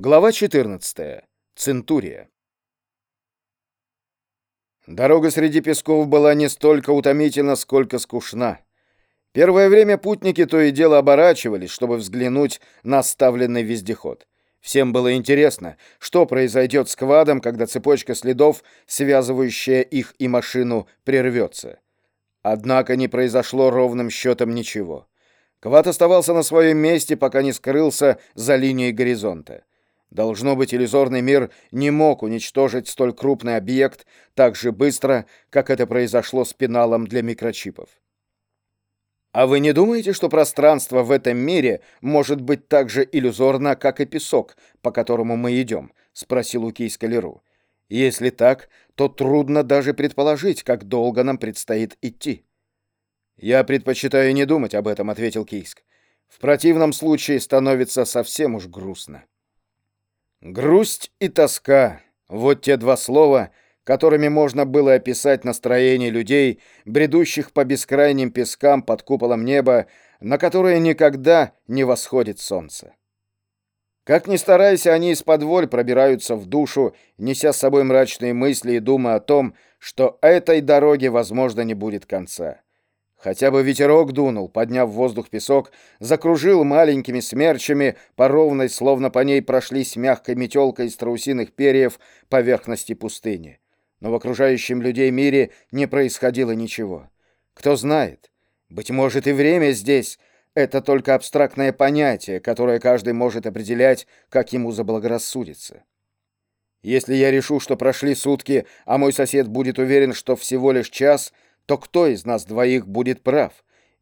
Глава 14. Центурия. Дорога среди песков была не столько утомительна, сколько скучна. Первое время путники то и дело оборачивались, чтобы взглянуть на оставленный вездеход. Всем было интересно, что произойдет с квадом, когда цепочка следов, связывающая их и машину, прервется. Однако не произошло ровным счетом ничего. Квад оставался на своем месте, пока не скрылся за линией горизонта. Должно быть, иллюзорный мир не мог уничтожить столь крупный объект так же быстро, как это произошло с пеналом для микрочипов. А вы не думаете, что пространство в этом мире может быть так же иллюзорно, как и песок, по которому мы идем? спросил Укий Скалеру. Если так, то трудно даже предположить, как долго нам предстоит идти. Я предпочитаю не думать об этом, ответил Кийск. В противном случае становится совсем уж грустно. Грусть и тоска — вот те два слова, которыми можно было описать настроение людей, бредущих по бескрайним пескам под куполом неба, на которое никогда не восходит солнце. Как ни старайся, они из-под воль пробираются в душу, неся с собой мрачные мысли и думы о том, что этой дороге, возможно, не будет конца. Хотя бы ветерок дунул, подняв в воздух песок, закружил маленькими смерчами по ровной, словно по ней прошлись мягкой метелкой из страусиных перьев поверхности пустыни. Но в окружающем людей мире не происходило ничего. Кто знает, быть может и время здесь — это только абстрактное понятие, которое каждый может определять, как ему заблагорассудится. Если я решу, что прошли сутки, а мой сосед будет уверен, что всего лишь час — то кто из нас двоих будет прав,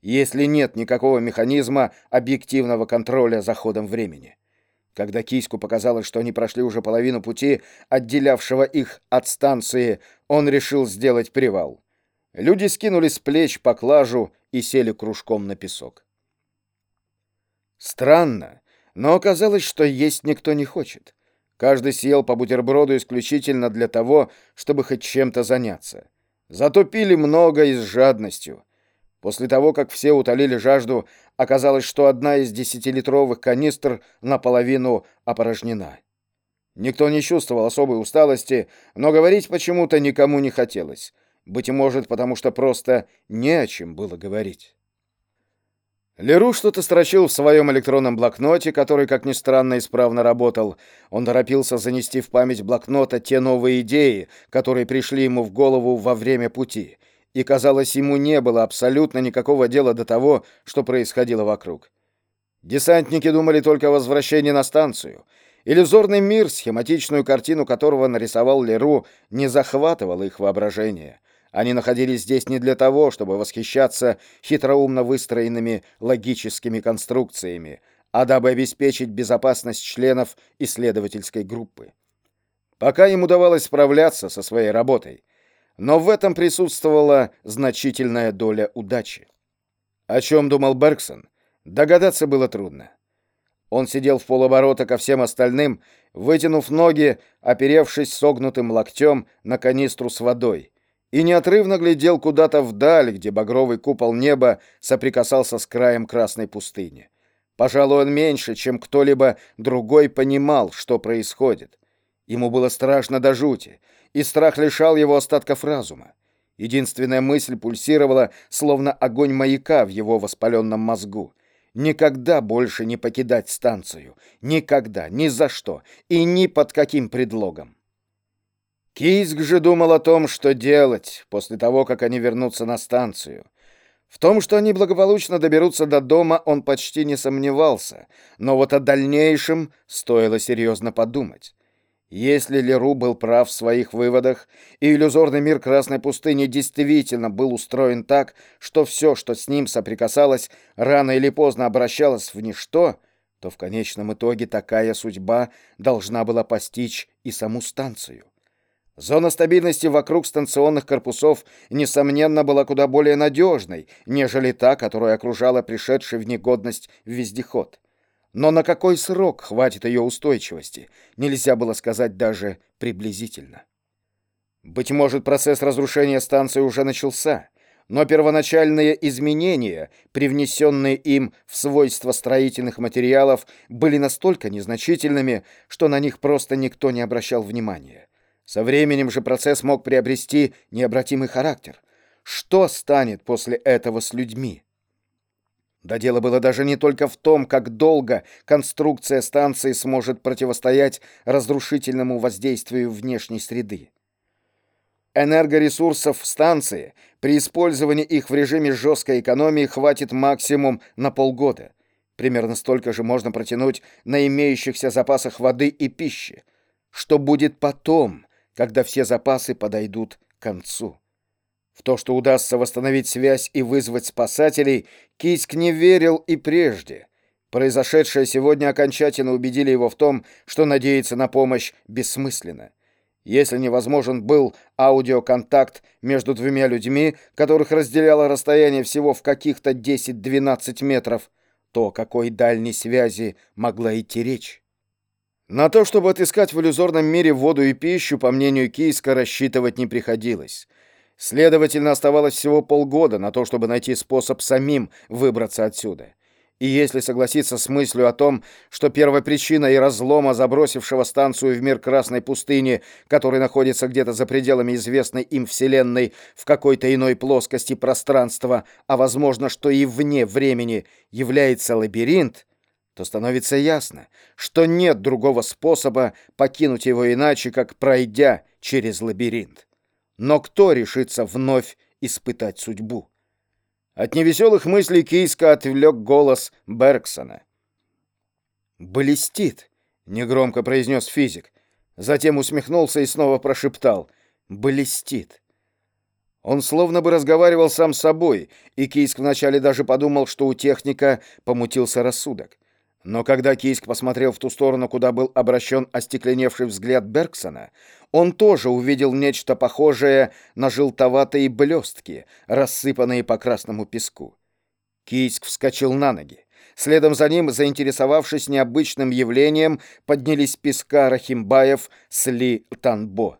если нет никакого механизма объективного контроля за ходом времени? Когда Киську показалось, что они прошли уже половину пути, отделявшего их от станции, он решил сделать привал. Люди скинули с плеч поклажу и сели кружком на песок. Странно, но оказалось, что есть никто не хочет. Каждый съел по бутерброду исключительно для того, чтобы хоть чем-то заняться. Зато пили много и с жадностью. После того, как все утолили жажду, оказалось, что одна из десятилитровых канистр наполовину опорожнена. Никто не чувствовал особой усталости, но говорить почему-то никому не хотелось. Быть может, потому что просто не о чем было говорить. Леру что-то строчил в своем электронном блокноте, который, как ни странно, исправно работал. Он торопился занести в память блокнота те новые идеи, которые пришли ему в голову во время пути. И, казалось, ему не было абсолютно никакого дела до того, что происходило вокруг. Десантники думали только о возвращении на станцию. Иллюзорный мир, схематичную картину которого нарисовал Леру, не захватывал их воображение. Они находились здесь не для того, чтобы восхищаться хитроумно выстроенными логическими конструкциями, а дабы обеспечить безопасность членов исследовательской группы. Пока им удавалось справляться со своей работой, но в этом присутствовала значительная доля удачи. О чем думал Бергсон, догадаться было трудно. Он сидел в полоборота ко всем остальным, вытянув ноги, оперевшись согнутым локтем на канистру с водой — и неотрывно глядел куда-то вдаль, где багровый купол неба соприкасался с краем красной пустыни. Пожалуй, он меньше, чем кто-либо другой понимал, что происходит. Ему было страшно до жути, и страх лишал его остатков разума. Единственная мысль пульсировала, словно огонь маяка в его воспаленном мозгу. Никогда больше не покидать станцию. Никогда, ни за что и ни под каким предлогом. Кийск же думал о том, что делать после того, как они вернутся на станцию. В том, что они благополучно доберутся до дома, он почти не сомневался, но вот о дальнейшем стоило серьезно подумать. Если Леру был прав в своих выводах, и иллюзорный мир Красной пустыни действительно был устроен так, что все, что с ним соприкасалось, рано или поздно обращалось в ничто, то в конечном итоге такая судьба должна была постичь и саму станцию. Зона стабильности вокруг станционных корпусов, несомненно, была куда более надежной, нежели та, которая окружала пришедший в негодность вездеход. Но на какой срок хватит ее устойчивости, нельзя было сказать даже приблизительно. Быть может, процесс разрушения станции уже начался. но первоначальные изменения, привнесенные им в свойства строительных материалов, были настолько незначительными, что на них просто никто не обращал внимания. Со временем же процесс мог приобрести необратимый характер. Что станет после этого с людьми? Да дело было даже не только в том, как долго конструкция станции сможет противостоять разрушительному воздействию внешней среды. Энергоресурсов станции при использовании их в режиме жесткой экономии хватит максимум на полгода. Примерно столько же можно протянуть на имеющихся запасах воды и пищи. Что будет потом, когда все запасы подойдут к концу? В то, что удастся восстановить связь и вызвать спасателей, Кийск не верил и прежде. Произошедшее сегодня окончательно убедили его в том, что надеяться на помощь бессмысленно. Если невозможен был аудиоконтакт между двумя людьми, которых разделяло расстояние всего в каких-то 10-12 метров, то о какой дальней связи могла идти речь? На то, чтобы отыскать в иллюзорном мире воду и пищу, по мнению Кийска, рассчитывать не приходилось. Следовательно, оставалось всего полгода на то, чтобы найти способ самим выбраться отсюда. И если согласиться с мыслью о том, что первопричиной разлома, забросившего станцию в мир Красной пустыни, который находится где-то за пределами известной им Вселенной в какой-то иной плоскости пространства, а возможно, что и вне времени, является лабиринт, то становится ясно, что нет другого способа покинуть его иначе, как пройдя через лабиринт. Но кто решится вновь испытать судьбу? От невеселых мыслей Кийска отвлек голос Бергсона. «Блестит», — негромко произнес физик. Затем усмехнулся и снова прошептал. «Блестит». Он словно бы разговаривал сам с собой, и Кийск вначале даже подумал, что у техника помутился рассудок. Но когда Кийск посмотрел в ту сторону, куда был обращен остекленевший взгляд Бергсона, он тоже увидел нечто похожее на желтоватые блестки, рассыпанные по красному песку. Кийск вскочил на ноги. Следом за ним, заинтересовавшись необычным явлением, поднялись песка Рахимбаев с Ли Танбо.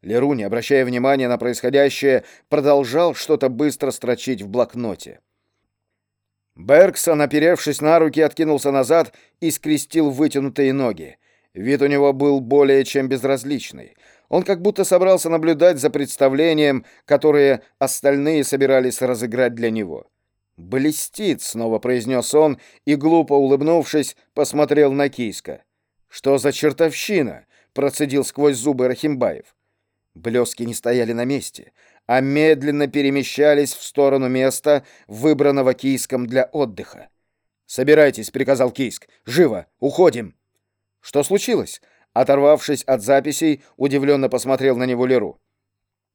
Леру, не обращая внимания на происходящее, продолжал что-то быстро строчить в блокноте. Бергсон, оперевшись на руки, откинулся назад и скрестил вытянутые ноги. Вид у него был более чем безразличный. Он как будто собрался наблюдать за представлением, которое остальные собирались разыграть для него. «Блестит», — снова произнес он, и, глупо улыбнувшись, посмотрел на Кийска. «Что за чертовщина?» — процедил сквозь зубы Рахимбаев. Блески не стояли на месте а медленно перемещались в сторону места, выбранного Кийском для отдыха. «Собирайтесь», — приказал Кийск. «Живо! Уходим!» «Что случилось?» Оторвавшись от записей, удивленно посмотрел на него Леру.